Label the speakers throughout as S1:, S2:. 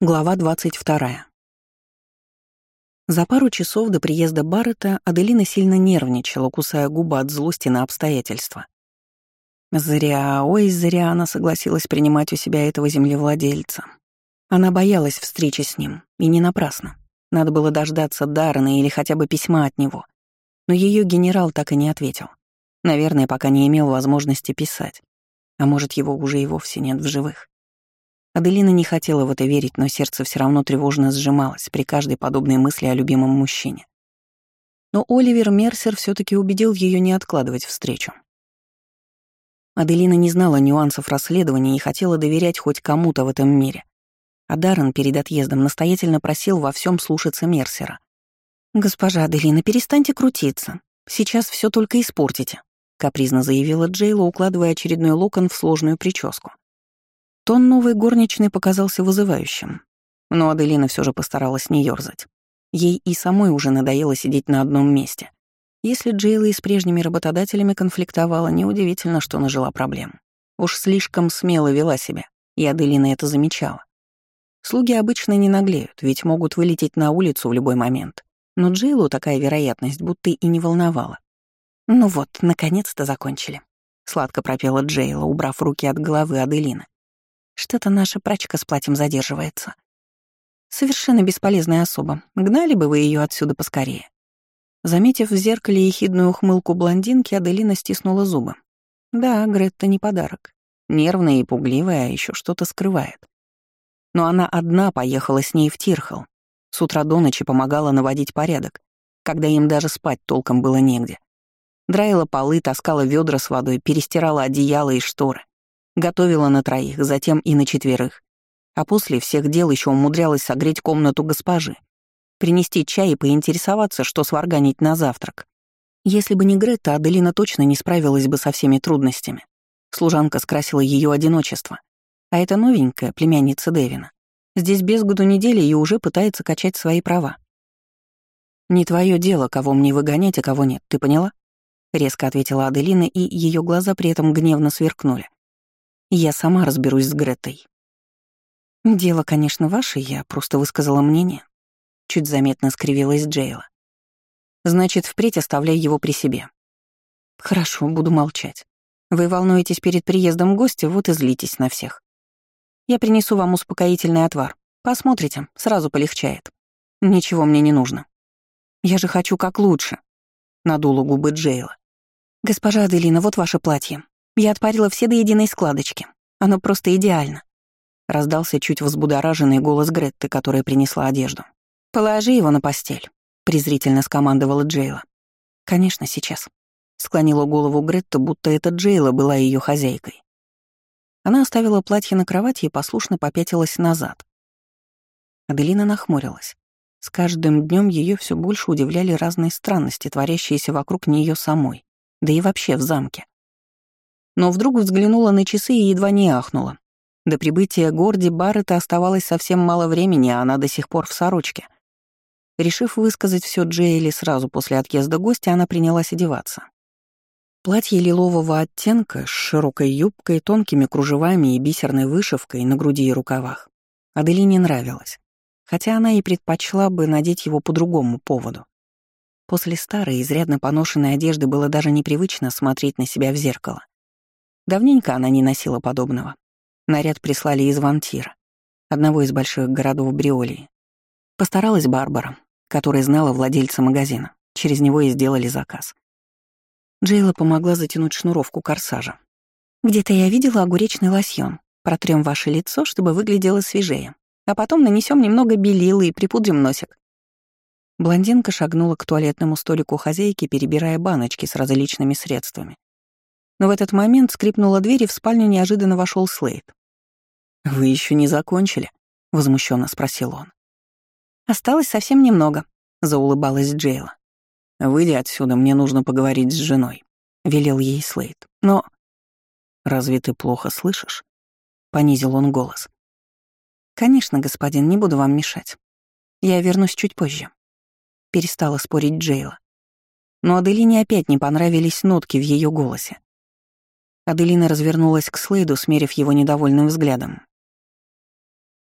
S1: Глава 22. За пару часов до приезда Баррета Аделина сильно нервничала, кусая губы от злости на обстоятельства. Зря, ой, зря она согласилась принимать у себя этого землевладельца. Она боялась встречи с ним, и не напрасно. Надо было дождаться Даррена или хотя бы письма от него. Но ее генерал так и не ответил. Наверное, пока не имел возможности писать. А может, его уже и вовсе нет в живых. Аделина не хотела в это верить, но сердце все равно тревожно сжималось при каждой подобной мысли о любимом мужчине. Но Оливер Мерсер все таки убедил ее не откладывать встречу. Аделина не знала нюансов расследования и хотела доверять хоть кому-то в этом мире. А Даррен перед отъездом настоятельно просил во всем слушаться Мерсера. «Госпожа Аделина, перестаньте крутиться. Сейчас все только испортите», — капризно заявила Джейла, укладывая очередной локон в сложную прическу. Тон новой горничной показался вызывающим, но Аделина все же постаралась не ёрзать. Ей и самой уже надоело сидеть на одном месте. Если Джейла и с прежними работодателями конфликтовала, неудивительно, что нажила проблем. Уж слишком смело вела себя, и Аделина это замечала. Слуги обычно не наглеют, ведь могут вылететь на улицу в любой момент. Но Джейлу такая вероятность будто и не волновала. «Ну вот, наконец-то закончили», — сладко пропела Джейла, убрав руки от головы Аделины. Что-то наша прачка с платьем задерживается. Совершенно бесполезная особа. Гнали бы вы ее отсюда поскорее. Заметив в зеркале ехидную ухмылку блондинки, Аделина стиснула зубы. Да, Гретта не подарок. Нервная и пугливая, а еще что-то скрывает. Но она одна поехала с ней в Тирхал. С утра до ночи помогала наводить порядок, когда им даже спать толком было негде. Драила полы, таскала ведра с водой, перестирала одеяло и шторы. Готовила на троих, затем и на четверых. А после всех дел еще умудрялась согреть комнату госпожи, принести чай и поинтересоваться, что сварганить на завтрак. Если бы не Грета, Аделина точно не справилась бы со всеми трудностями. Служанка скрасила ее одиночество. А это новенькая, племянница Дэвина. Здесь без году недели и уже пытается качать свои права. «Не твое дело, кого мне выгонять, а кого нет, ты поняла?» — резко ответила Аделина, и ее глаза при этом гневно сверкнули. Я сама разберусь с Гретой. Дело, конечно, ваше, я просто высказала мнение. Чуть заметно скривилась Джейла. Значит, впредь оставляй его при себе. Хорошо, буду молчать. Вы волнуетесь перед приездом гостя, вот и злитесь на всех. Я принесу вам успокоительный отвар. Посмотрите, сразу полегчает. Ничего мне не нужно. Я же хочу как лучше. Надула губы Джейла. Госпожа Аделина, вот ваше платье. Я отпарила все до единой складочки. Оно просто идеально. Раздался чуть взбудораженный голос Гретты, которая принесла одежду. «Положи его на постель», — презрительно скомандовала Джейла. «Конечно, сейчас». Склонила голову Гретта, будто эта Джейла была ее хозяйкой. Она оставила платье на кровати и послушно попятилась назад. Аделина нахмурилась. С каждым днем ее все больше удивляли разные странности, творящиеся вокруг нее самой, да и вообще в замке но вдруг взглянула на часы и едва не ахнула. До прибытия Горди Баррета оставалось совсем мало времени, а она до сих пор в сорочке. Решив высказать все Джейли сразу после отъезда гостя, она принялась одеваться. Платье лилового оттенка с широкой юбкой, тонкими кружевами и бисерной вышивкой на груди и рукавах Аделине нравилось, хотя она и предпочла бы надеть его по другому поводу. После старой, изрядно поношенной одежды было даже непривычно смотреть на себя в зеркало. Давненько она не носила подобного. Наряд прислали из Вантира, одного из больших городов Бриолии. Постаралась Барбара, которая знала владельца магазина. Через него и сделали заказ. Джейла помогла затянуть шнуровку корсажа. «Где-то я видела огуречный лосьон. Протрем ваше лицо, чтобы выглядело свежее. А потом нанесем немного белила и припудрим носик». Блондинка шагнула к туалетному столику хозяйки, перебирая баночки с различными средствами. Но в этот момент скрипнула дверь, и в спальню неожиданно вошел Слейд. «Вы еще не закончили?» — возмущенно спросил он. «Осталось совсем немного», — заулыбалась Джейла. «Выйди отсюда, мне нужно поговорить с женой», — велел ей Слейд. «Но...» «Разве ты плохо слышишь?» — понизил он голос. «Конечно, господин, не буду вам мешать. Я вернусь чуть позже», — перестала спорить Джейла. Но Аделине опять не понравились нотки в ее голосе. Аделина развернулась к Слейду, смерив его недовольным взглядом.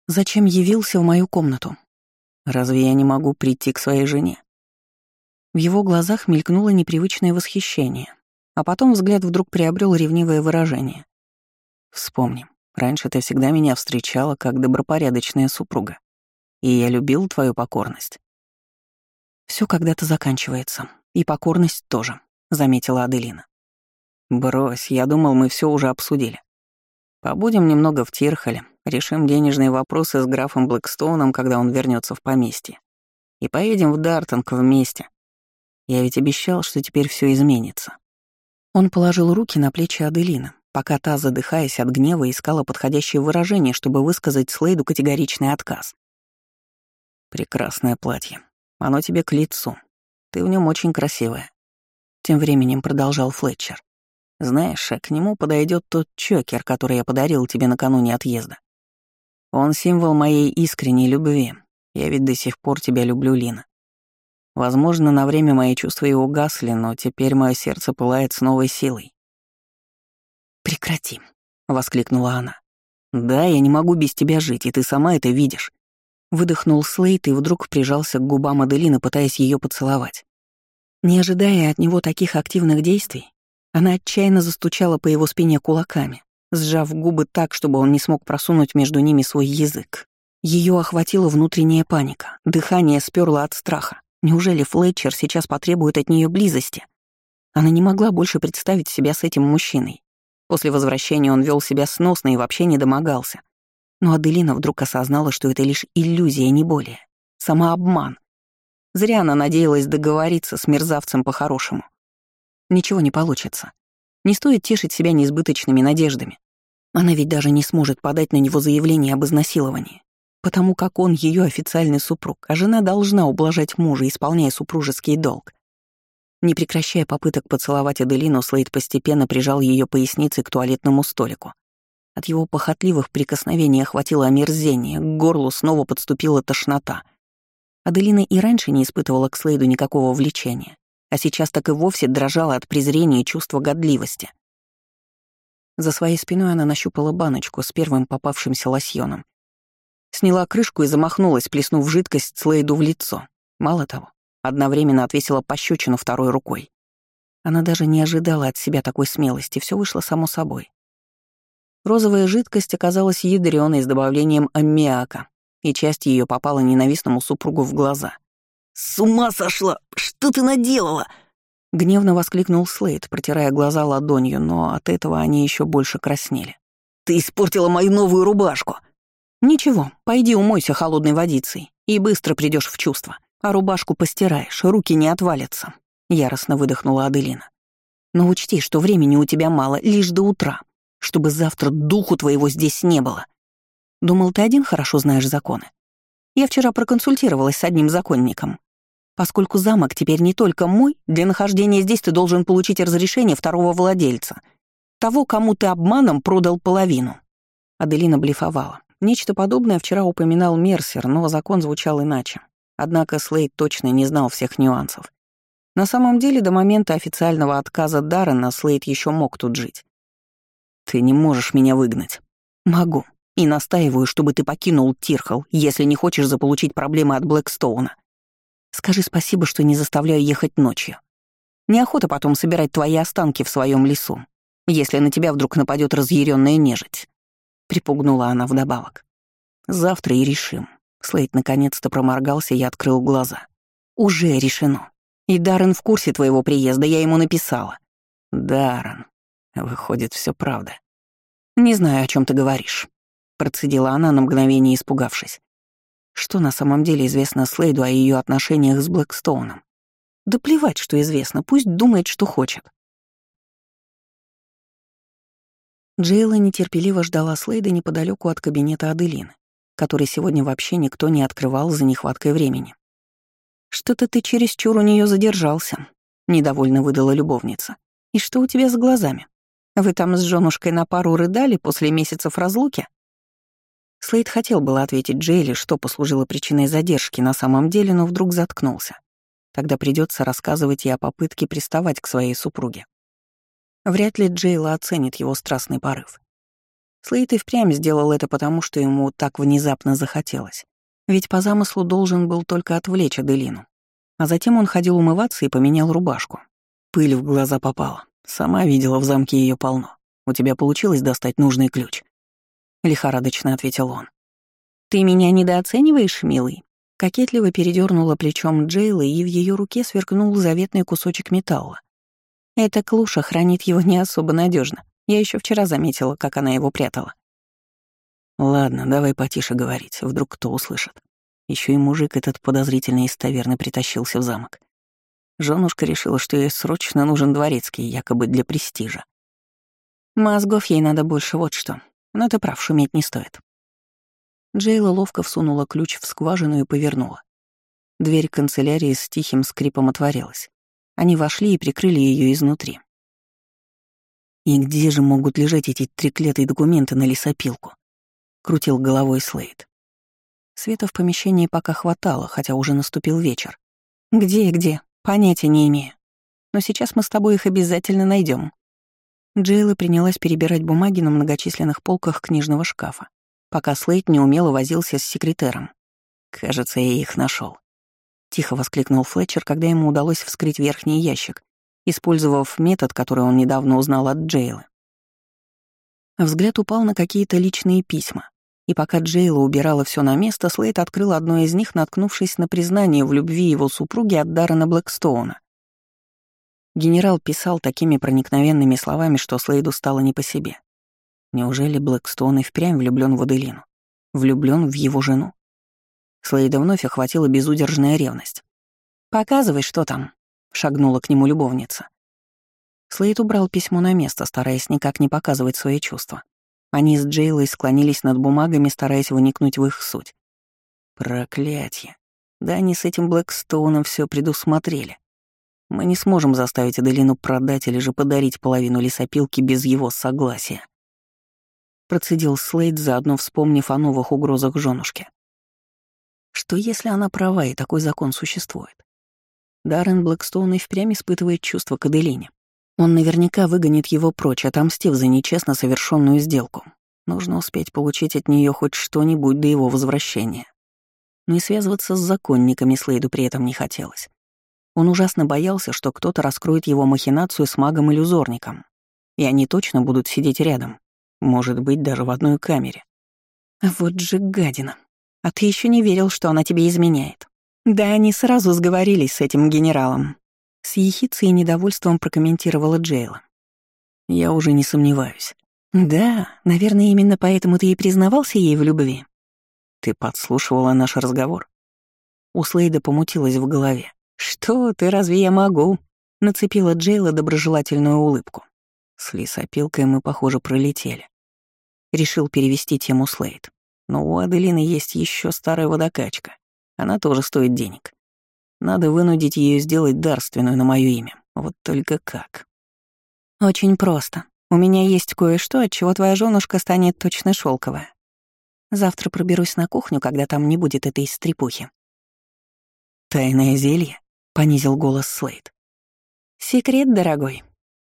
S1: Зачем явился в мою комнату? Разве я не могу прийти к своей жене? В его глазах мелькнуло непривычное восхищение, а потом взгляд вдруг приобрел ревнивое выражение. Вспомни, раньше ты всегда меня встречала как добропорядочная супруга, и я любил твою покорность. Все когда-то заканчивается, и покорность тоже, заметила Аделина. Брось, я думал, мы все уже обсудили. Побудем немного в Тирхоле, решим денежные вопросы с графом Блэкстоуном, когда он вернется в поместье. И поедем в Дартонг вместе. Я ведь обещал, что теперь все изменится. Он положил руки на плечи Аделины, пока та, задыхаясь от гнева, искала подходящее выражение, чтобы высказать Слейду категоричный отказ. «Прекрасное платье. Оно тебе к лицу. Ты в нем очень красивая». Тем временем продолжал Флетчер. «Знаешь, к нему подойдет тот чокер, который я подарил тебе накануне отъезда. Он символ моей искренней любви. Я ведь до сих пор тебя люблю, Лина. Возможно, на время мои чувства и угасли, но теперь мое сердце пылает с новой силой. «Прекрати», — воскликнула она. «Да, я не могу без тебя жить, и ты сама это видишь». Выдохнул Слейт и вдруг прижался к губам Аделины, пытаясь ее поцеловать. Не ожидая от него таких активных действий, она отчаянно застучала по его спине кулаками, сжав губы так, чтобы он не смог просунуть между ними свой язык. Ее охватила внутренняя паника, дыхание сперло от страха. Неужели Флетчер сейчас потребует от нее близости? Она не могла больше представить себя с этим мужчиной. После возвращения он вел себя сносно и вообще не домогался. Но Аделина вдруг осознала, что это лишь иллюзия, не более. Самообман. Зря она надеялась договориться с мерзавцем по-хорошему. Ничего не получится. Не стоит тешить себя неизбыточными надеждами. Она ведь даже не сможет подать на него заявление об изнасиловании потому как он ее официальный супруг, а жена должна ублажать мужа, исполняя супружеский долг. Не прекращая попыток поцеловать Аделину, Слейд постепенно прижал ее поясницей к туалетному столику. От его похотливых прикосновений охватило омерзение, к горлу снова подступила тошнота. Аделина и раньше не испытывала к Слейду никакого влечения, а сейчас так и вовсе дрожала от презрения и чувства годливости. За своей спиной она нащупала баночку с первым попавшимся лосьоном Сняла крышку и замахнулась, плеснув жидкость Слейду в лицо. Мало того, одновременно отвесила пощечину второй рукой. Она даже не ожидала от себя такой смелости, все вышло само собой. Розовая жидкость оказалась ядреной с добавлением аммиака, и часть ее попала ненавистному супругу в глаза. «С ума сошла! Что ты наделала?» Гневно воскликнул Слейд, протирая глаза ладонью, но от этого они еще больше краснели. «Ты испортила мою новую рубашку!» «Ничего, пойди умойся холодной водицей и быстро придешь в чувство, а рубашку постираешь, руки не отвалятся», — яростно выдохнула Аделина. «Но учти, что времени у тебя мало, лишь до утра, чтобы завтра духу твоего здесь не было. Думал, ты один хорошо знаешь законы. Я вчера проконсультировалась с одним законником. Поскольку замок теперь не только мой, для нахождения здесь ты должен получить разрешение второго владельца, того, кому ты обманом продал половину». Аделина блефовала. Нечто подобное вчера упоминал Мерсер, но закон звучал иначе. Однако Слейд точно не знал всех нюансов. На самом деле, до момента официального отказа Даррена Слейд еще мог тут жить. «Ты не можешь меня выгнать». «Могу. И настаиваю, чтобы ты покинул Тирхал, если не хочешь заполучить проблемы от Блэкстоуна. Скажи спасибо, что не заставляю ехать ночью. Неохота потом собирать твои останки в своем лесу, если на тебя вдруг нападет разъяренная нежить» припугнула она вдобавок. «Завтра и решим». Слейд наконец-то проморгался и открыл глаза. «Уже решено. И Даррен в курсе твоего приезда, я ему написала». «Даррен. Выходит, все правда». «Не знаю, о чем ты говоришь», — процедила она на мгновение, испугавшись. Что на самом деле известно Слейду о ее отношениях с Блэкстоуном? Да плевать, что известно, пусть думает, что хочет. Джейла нетерпеливо ждала Слейда неподалеку от кабинета Аделины, который сегодня вообще никто не открывал за нехваткой времени. «Что-то ты чересчур у нее задержался», — недовольно выдала любовница. «И что у тебя с глазами? Вы там с женушкой на пару рыдали после месяцев разлуки?» Слейд хотел было ответить Джейле, что послужило причиной задержки на самом деле, но вдруг заткнулся. Тогда придется рассказывать ей о попытке приставать к своей супруге. Вряд ли Джейла оценит его страстный порыв. Слейд и впрямь сделал это потому, что ему так внезапно захотелось. Ведь по замыслу должен был только отвлечь Аделину. А затем он ходил умываться и поменял рубашку. Пыль в глаза попала. Сама видела в замке ее полно. У тебя получилось достать нужный ключ? Лихорадочно ответил он. Ты меня недооцениваешь, милый? Кокетливо передернула плечом Джейла, и в ее руке сверкнул заветный кусочек металла. Эта клуша хранит его не особо надежно. Я еще вчера заметила, как она его прятала. Ладно, давай потише говорить, вдруг кто услышит. Еще и мужик этот подозрительный из таверны притащился в замок. Женушка решила, что ей срочно нужен дворецкий, якобы для престижа. Мозгов ей надо больше, вот что. Но ты прав, шуметь не стоит. Джейла ловко всунула ключ в скважину и повернула. Дверь канцелярии с тихим скрипом отворилась. Они вошли и прикрыли ее изнутри. «И где же могут лежать эти треклятые документы на лесопилку?» — крутил головой Слейд. Света в помещении пока хватало, хотя уже наступил вечер. «Где, где? Понятия не имею. Но сейчас мы с тобой их обязательно найдем. Джейла принялась перебирать бумаги на многочисленных полках книжного шкафа, пока Слейд неумело возился с секретером. «Кажется, я их нашел. Тихо воскликнул Флетчер, когда ему удалось вскрыть верхний ящик, использовав метод, который он недавно узнал от Джейлы. Взгляд упал на какие-то личные письма, и пока Джейла убирала все на место, Слейд открыл одно из них, наткнувшись на признание в любви его супруги от Даррена Блэкстоуна. Генерал писал такими проникновенными словами, что Слейду стало не по себе. Неужели Блэкстоун и впрямь влюблен в Аделину? Влюблен в его жену? Слейда вновь охватила безудержная ревность. «Показывай, что там», — шагнула к нему любовница. Слейд убрал письмо на место, стараясь никак не показывать свои чувства. Они с Джейлой склонились над бумагами, стараясь выникнуть в их суть. Проклятье. Да они с этим Блэкстоуном все предусмотрели. Мы не сможем заставить Аделину продать или же подарить половину лесопилки без его согласия. Процедил Слейд, заодно вспомнив о новых угрозах женушке. Что если она права и такой закон существует? Даррен Блэкстоун и впрямь испытывает чувство к Аделине. Он наверняка выгонит его прочь, отомстив за нечестно совершенную сделку. Нужно успеть получить от нее хоть что-нибудь до его возвращения. Но и связываться с законниками Слейду при этом не хотелось. Он ужасно боялся, что кто-то раскроет его махинацию с магом-иллюзорником. И они точно будут сидеть рядом. Может быть, даже в одной камере. Вот же гадина. А ты еще не верил, что она тебе изменяет. Да они сразу сговорились с этим генералом. С ехицей и недовольством прокомментировала Джейла. Я уже не сомневаюсь. Да, наверное, именно поэтому ты и признавался ей в любви. Ты подслушивала наш разговор. У Слейда помутилась в голове. «Что ты, разве я могу?» — нацепила Джейла доброжелательную улыбку. С лесопилкой мы, похоже, пролетели. Решил перевести тему Слейд. Но у Аделины есть еще старая водокачка. Она тоже стоит денег. Надо вынудить ее сделать дарственную на мое имя. Вот только как. Очень просто. У меня есть кое-что, от чего твоя женушка станет точно шелковая. Завтра проберусь на кухню, когда там не будет этой стрепухи. Тайное зелье? Понизил голос Слейд. Секрет, дорогой.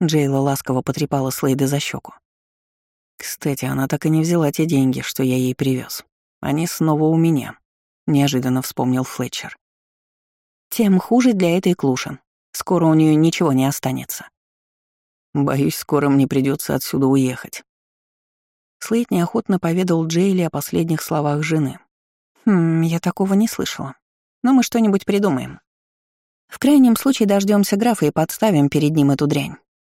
S1: Джейла ласково потрепала Слейда за щеку. Кстати, она так и не взяла те деньги, что я ей привез. Они снова у меня, неожиданно вспомнил Флетчер. Тем хуже для этой клуши. Скоро у нее ничего не останется. Боюсь, скоро мне придется отсюда уехать. Слейд неохотно поведал Джейли о последних словах жены. «Хм, я такого не слышала. Но мы что-нибудь придумаем. В крайнем случае дождемся графа и подставим перед ним эту дрянь.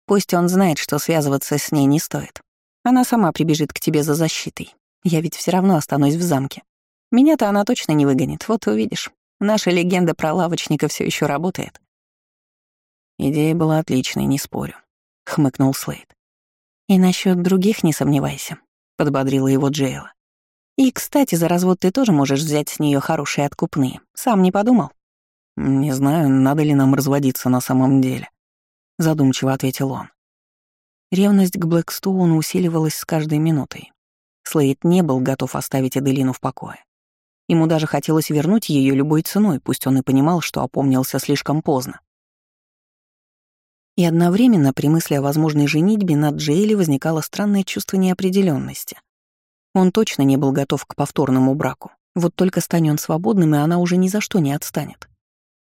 S1: Пусть он знает, что связываться с ней не стоит. Она сама прибежит к тебе за защитой. Я ведь все равно останусь в замке. Меня-то она точно не выгонит, вот увидишь. Наша легенда про лавочника все еще работает. Идея была отличной, не спорю, хмыкнул Слейд. И насчет других не сомневайся, подбодрила его Джейла. И, кстати, за развод ты тоже можешь взять с нее хорошие откупные. Сам не подумал? Не знаю, надо ли нам разводиться на самом деле, задумчиво ответил он. Ревность к Блэкстоуну усиливалась с каждой минутой. Слейд не был готов оставить Аделину в покое. Ему даже хотелось вернуть ее любой ценой, пусть он и понимал, что опомнился слишком поздно. И одновременно при мысли о возможной женитьбе над Джейли возникало странное чувство неопределенности. Он точно не был готов к повторному браку. Вот только стань он свободным, и она уже ни за что не отстанет.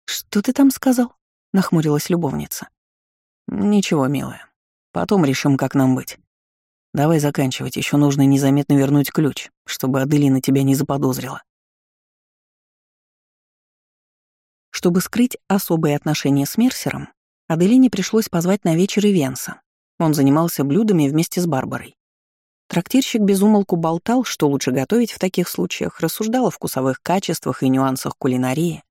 S1: «Что ты там сказал?» — нахмурилась любовница. «Ничего, милая. Потом решим, как нам быть. Давай заканчивать, еще нужно незаметно вернуть ключ, чтобы Аделина тебя не заподозрила». Чтобы скрыть особые отношения с Мерсером, Аделине пришлось позвать на вечер Ивенса. Он занимался блюдами вместе с Барбарой. Трактирщик безумолку болтал, что лучше готовить в таких случаях, рассуждал о вкусовых качествах и нюансах кулинарии.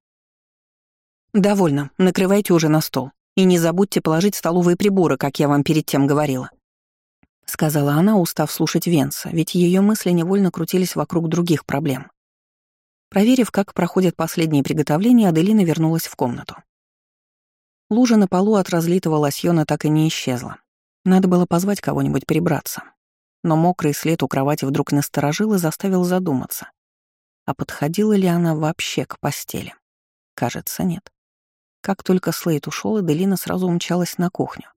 S1: «Довольно, накрывайте уже на стол. И не забудьте положить столовые приборы, как я вам перед тем говорила», — сказала она, устав слушать Венса, ведь ее мысли невольно крутились вокруг других проблем. Проверив, как проходят последние приготовления, Аделина вернулась в комнату. Лужа на полу от разлитого лосьона так и не исчезла. Надо было позвать кого-нибудь прибраться. Но мокрый след у кровати вдруг насторожил и заставил задуматься. А подходила ли она вообще к постели? Кажется, нет. Как только Слейд ушел, Эделина сразу умчалась на кухню.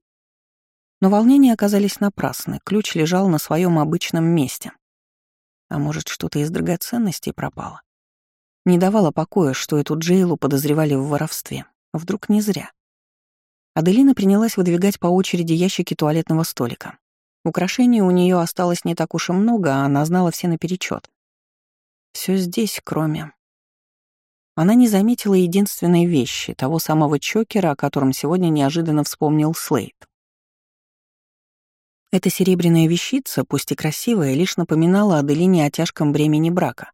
S1: Но волнения оказались напрасны, ключ лежал на своем обычном месте. А может, что-то из драгоценностей пропало? Не давало покоя, что эту Джейлу подозревали в воровстве. Вдруг не зря. Аделина принялась выдвигать по очереди ящики туалетного столика. Украшений у нее осталось не так уж и много, а она знала все наперечет. Все здесь, кроме... Она не заметила единственной вещи, того самого чокера, о котором сегодня неожиданно вспомнил Слейд. Эта серебряная вещица, пусть и красивая, лишь напоминала Аделине о тяжком бремени брака.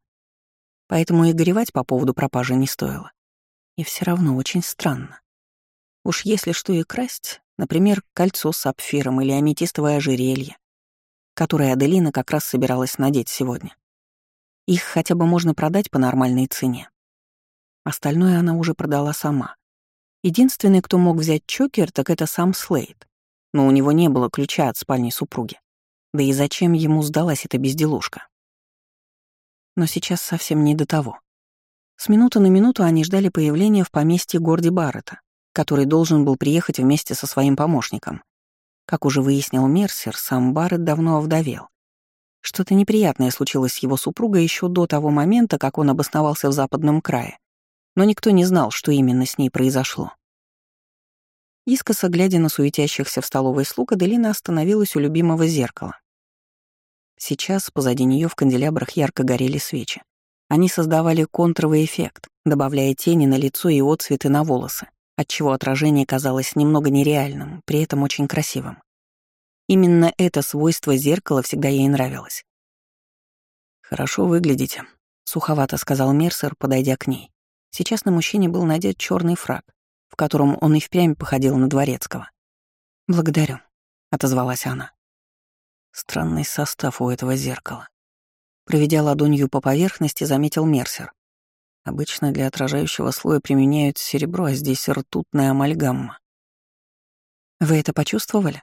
S1: Поэтому и горевать по поводу пропажи не стоило. И все равно очень странно. Уж если что и красть, например, кольцо с сапфиром или аметистовое ожерелье, которое Аделина как раз собиралась надеть сегодня. Их хотя бы можно продать по нормальной цене. Остальное она уже продала сама. Единственный, кто мог взять чокер, так это сам Слейд. Но у него не было ключа от спальни супруги. Да и зачем ему сдалась эта безделушка? Но сейчас совсем не до того. С минуты на минуту они ждали появления в поместье Горди Баррета, который должен был приехать вместе со своим помощником. Как уже выяснил Мерсер, сам Барретт давно овдовел. Что-то неприятное случилось с его супругой еще до того момента, как он обосновался в западном крае но никто не знал, что именно с ней произошло. Искоса глядя на суетящихся в столовой слуг, Аделина остановилась у любимого зеркала. Сейчас позади нее в канделябрах ярко горели свечи. Они создавали контровый эффект, добавляя тени на лицо и отцветы на волосы, отчего отражение казалось немного нереальным, при этом очень красивым. Именно это свойство зеркала всегда ей нравилось. «Хорошо выглядите», — суховато сказал Мерсер, подойдя к ней. Сейчас на мужчине был надет черный фраг, в котором он и впрямь походил на дворецкого. «Благодарю», — отозвалась она. Странный состав у этого зеркала. Проведя ладонью по поверхности, заметил Мерсер. Обычно для отражающего слоя применяют серебро, а здесь ртутная амальгамма. «Вы это почувствовали?»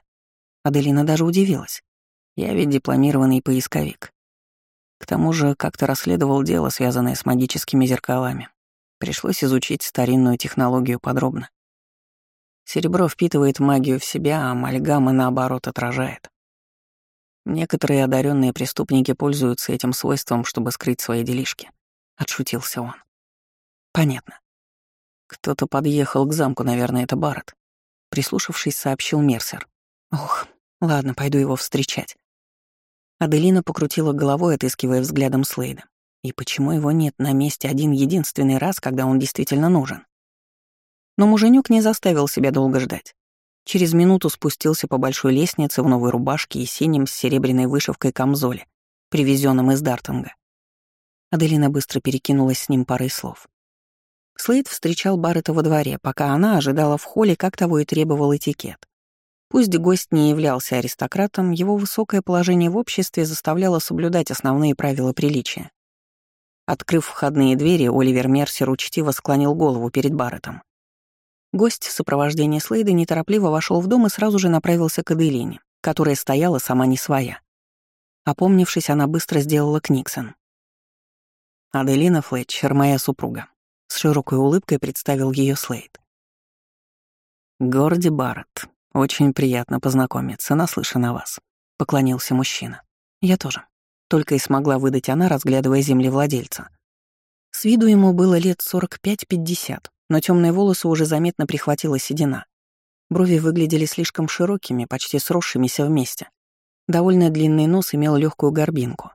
S1: Аделина даже удивилась. Я ведь дипломированный поисковик. К тому же как-то расследовал дело, связанное с магическими зеркалами. Пришлось изучить старинную технологию подробно. Серебро впитывает магию в себя, а амальгама, наоборот, отражает. Некоторые одаренные преступники пользуются этим свойством, чтобы скрыть свои делишки. Отшутился он. Понятно. Кто-то подъехал к замку, наверное, это Барретт. Прислушавшись, сообщил Мерсер. Ох, ладно, пойду его встречать. Аделина покрутила головой, отыскивая взглядом Слейда. И почему его нет на месте один единственный раз, когда он действительно нужен? Но муженек не заставил себя долго ждать. Через минуту спустился по большой лестнице в новой рубашке и синем с серебряной вышивкой камзоле, привезенном из Дартинга. Аделина быстро перекинулась с ним парой слов. Слейд встречал Баррета во дворе, пока она ожидала в холле, как того и требовал этикет. Пусть гость не являлся аристократом, его высокое положение в обществе заставляло соблюдать основные правила приличия. Открыв входные двери, Оливер Мерсер учтиво склонил голову перед Барреттом. Гость в сопровождении Слейда неторопливо вошел в дом и сразу же направился к Аделине, которая стояла сама не своя. Опомнившись, она быстро сделала Книксон. «Аделина Флетчер, моя супруга», — с широкой улыбкой представил ее Слейд. «Горди Барретт, «Очень приятно познакомиться, наслышан о вас», — поклонился мужчина. «Я тоже». Только и смогла выдать она, разглядывая землевладельца. С виду ему было лет 45-50, но темные волосы уже заметно прихватила седина. Брови выглядели слишком широкими, почти сросшимися вместе. Довольно длинный нос имел легкую горбинку.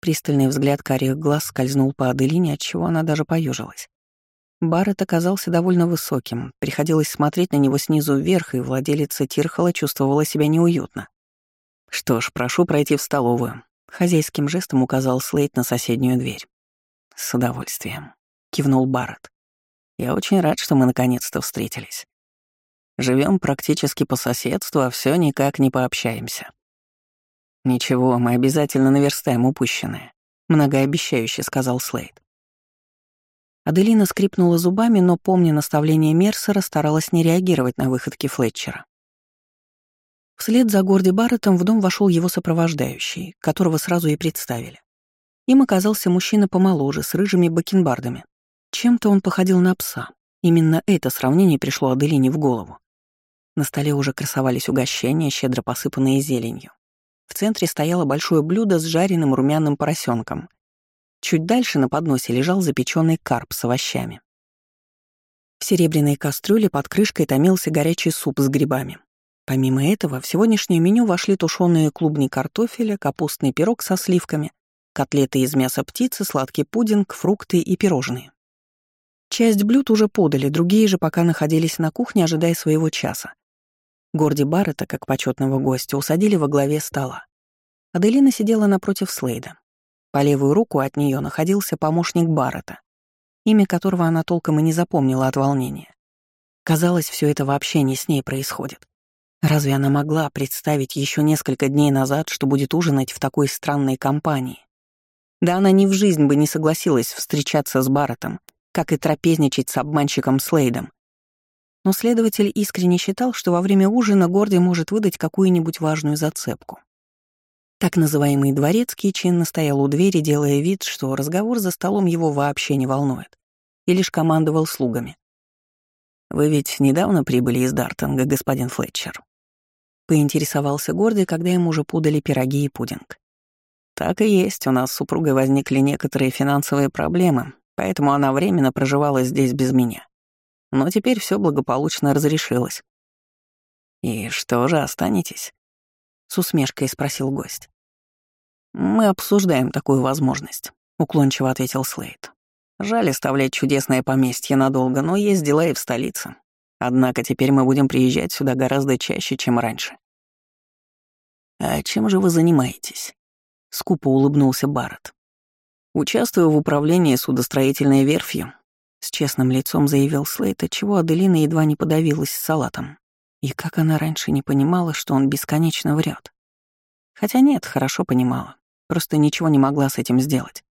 S1: Пристальный взгляд карих глаз скользнул по Аделине, отчего она даже поежилась. Барретт оказался довольно высоким, приходилось смотреть на него снизу вверх, и владелица Тирхола чувствовала себя неуютно. «Что ж, прошу пройти в столовую», — хозяйским жестом указал Слейт на соседнюю дверь. «С удовольствием», — кивнул Барретт. «Я очень рад, что мы наконец-то встретились. Живем практически по соседству, а все никак не пообщаемся». «Ничего, мы обязательно наверстаем упущенное», — многообещающе сказал Слейд. Аделина скрипнула зубами, но, помня наставление Мерсера, старалась не реагировать на выходки Флетчера. Вслед за Горди Барреттом в дом вошел его сопровождающий, которого сразу и представили. Им оказался мужчина помоложе, с рыжими бакенбардами. Чем-то он походил на пса. Именно это сравнение пришло Аделине в голову. На столе уже красовались угощения, щедро посыпанные зеленью. В центре стояло большое блюдо с жареным румяным поросенком — Чуть дальше на подносе лежал запеченный карп с овощами. В серебряной кастрюле под крышкой томился горячий суп с грибами. Помимо этого, в сегодняшнее меню вошли тушеные клубни картофеля, капустный пирог со сливками, котлеты из мяса птицы, сладкий пудинг, фрукты и пирожные. Часть блюд уже подали, другие же пока находились на кухне, ожидая своего часа. Горди Баррета, как почетного гостя, усадили во главе стола. Аделина сидела напротив Слейда. По левую руку от нее находился помощник Баррета, имя которого она толком и не запомнила от волнения. Казалось, все это вообще не с ней происходит. Разве она могла представить еще несколько дней назад, что будет ужинать в такой странной компании? Да она ни в жизнь бы не согласилась встречаться с Барреттом, как и трапезничать с обманщиком Слейдом. Но следователь искренне считал, что во время ужина Горди может выдать какую-нибудь важную зацепку. Так называемый дворецкий чинно стоял у двери, делая вид, что разговор за столом его вообще не волнует, и лишь командовал слугами. «Вы ведь недавно прибыли из Дартинга, господин Флетчер?» Поинтересовался Гордый, когда ему уже подали пироги и пудинг. «Так и есть, у нас с супругой возникли некоторые финансовые проблемы, поэтому она временно проживала здесь без меня. Но теперь все благополучно разрешилось». «И что же, останетесь?» с усмешкой спросил гость. «Мы обсуждаем такую возможность», — уклончиво ответил Слейд. «Жаль оставлять чудесное поместье надолго, но есть дела и в столице. Однако теперь мы будем приезжать сюда гораздо чаще, чем раньше». «А чем же вы занимаетесь?» — скупо улыбнулся Барретт. «Участвую в управлении судостроительной верфью», — с честным лицом заявил Слейд, отчего Аделина едва не подавилась салатом. И как она раньше не понимала, что он бесконечно врет. Хотя нет, хорошо понимала, просто ничего не могла с этим сделать.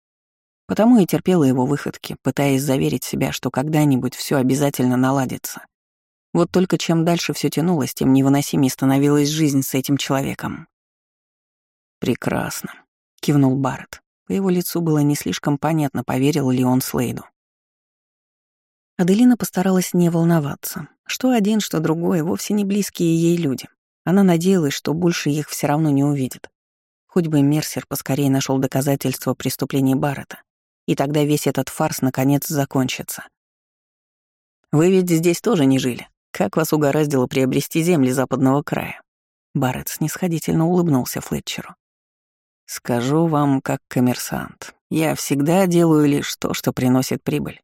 S1: Потому и терпела его выходки, пытаясь заверить себя, что когда-нибудь все обязательно наладится. Вот только чем дальше все тянулось, тем невыносимее становилась жизнь с этим человеком. «Прекрасно», — кивнул Барретт. По его лицу было не слишком понятно, поверил ли он Слейду. Аделина постаралась не волноваться. Что один, что другой, вовсе не близкие ей люди. Она надеялась, что больше их все равно не увидит. Хоть бы Мерсер поскорее нашел доказательства преступления Баррета, и тогда весь этот фарс наконец закончится. «Вы ведь здесь тоже не жили. Как вас угораздило приобрести земли западного края?» Барретт снисходительно улыбнулся Флетчеру. «Скажу вам, как коммерсант, я всегда делаю лишь то, что приносит прибыль.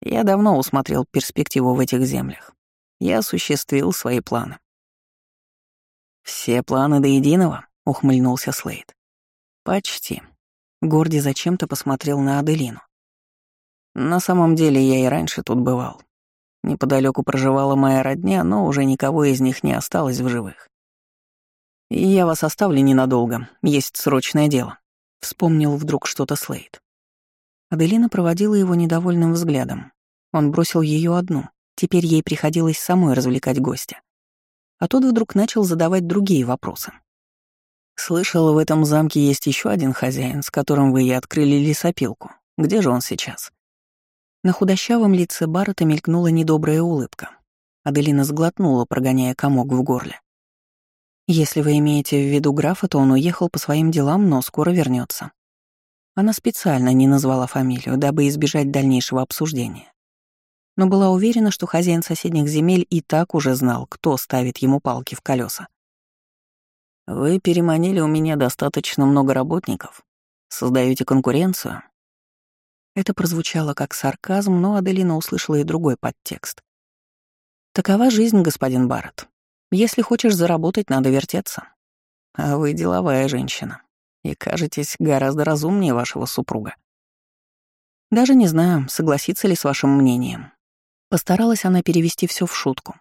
S1: Я давно усмотрел перспективу в этих землях. Я осуществил свои планы. «Все планы до единого?» — ухмыльнулся Слейд. «Почти». Горди зачем-то посмотрел на Аделину. «На самом деле я и раньше тут бывал. Неподалеку проживала моя родня, но уже никого из них не осталось в живых. Я вас оставлю ненадолго, есть срочное дело», — вспомнил вдруг что-то Слейд. Аделина проводила его недовольным взглядом. Он бросил ее одну, теперь ей приходилось самой развлекать гостя. А тот вдруг начал задавать другие вопросы. «Слышал, в этом замке есть еще один хозяин, с которым вы и открыли лесопилку. Где же он сейчас?» На худощавом лице Баррета мелькнула недобрая улыбка. Аделина сглотнула, прогоняя комок в горле. «Если вы имеете в виду графа, то он уехал по своим делам, но скоро вернется. Она специально не назвала фамилию, дабы избежать дальнейшего обсуждения. Но была уверена, что хозяин соседних земель и так уже знал, кто ставит ему палки в колеса. «Вы переманили у меня достаточно много работников. Создаете конкуренцию?» Это прозвучало как сарказм, но Аделина услышала и другой подтекст. «Такова жизнь, господин Барретт. Если хочешь заработать, надо вертеться. А вы деловая женщина и кажетесь гораздо разумнее вашего супруга. Даже не знаю, согласится ли с вашим мнением. Постаралась она перевести все в шутку.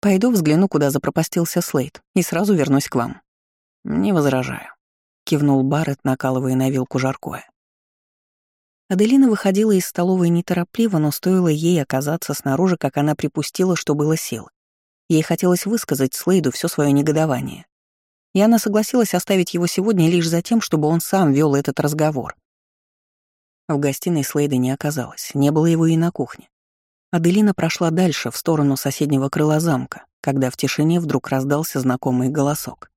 S1: Пойду взгляну, куда запропастился Слейд, и сразу вернусь к вам. Не возражаю. Кивнул Барретт, накалывая на вилку жаркое. Аделина выходила из столовой неторопливо, но стоило ей оказаться снаружи, как она припустила, что было сил. Ей хотелось высказать Слейду все свое негодование. И она согласилась оставить его сегодня лишь за тем, чтобы он сам вел этот разговор. В гостиной Слейда не оказалось, не было его и на кухне. Аделина прошла дальше, в сторону соседнего крыла замка, когда в тишине вдруг раздался знакомый голосок.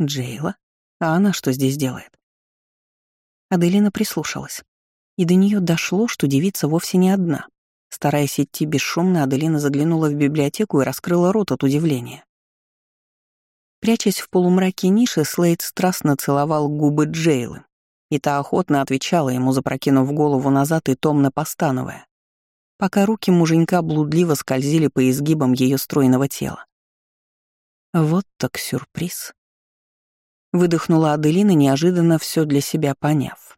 S1: «Джейла? А она что здесь делает?» Аделина прислушалась. И до нее дошло, что девица вовсе не одна. Стараясь идти бесшумно, Аделина заглянула в библиотеку и раскрыла рот от удивления. Прячась в полумраке ниши, Слейд страстно целовал губы Джейлы, и та охотно отвечала ему, запрокинув голову назад и томно постановая, пока руки муженька блудливо скользили по изгибам ее стройного тела. Вот так сюрприз. Выдохнула Аделина, неожиданно все для себя поняв.